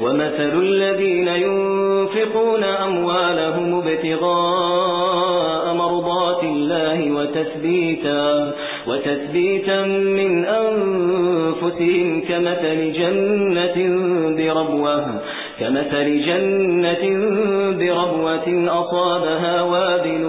ومثل الذين ينفقون أموالهم ابتغاء مرضات الله وتثبيتا وتثبيتا من أنفسهم كمثل جنة بربوة كمثل جنة بربوة أصابها وابل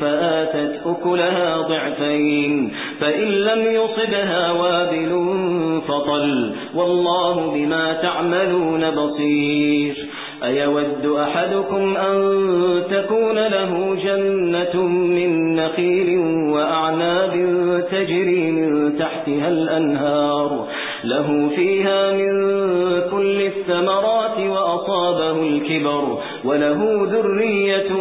فآتت أكلها ضعفين. فإن لم يصبها وابل فطل. والله بما تعملون بصير. أيود أحدكم أن تكون له جنة من نخيل وأعناب تجري من تحتها الأنهار. له فيها من كل الثمرات وأصابه الكبر. وله ذرية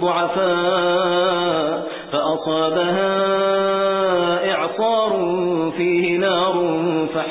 ضعفاء. فأصابها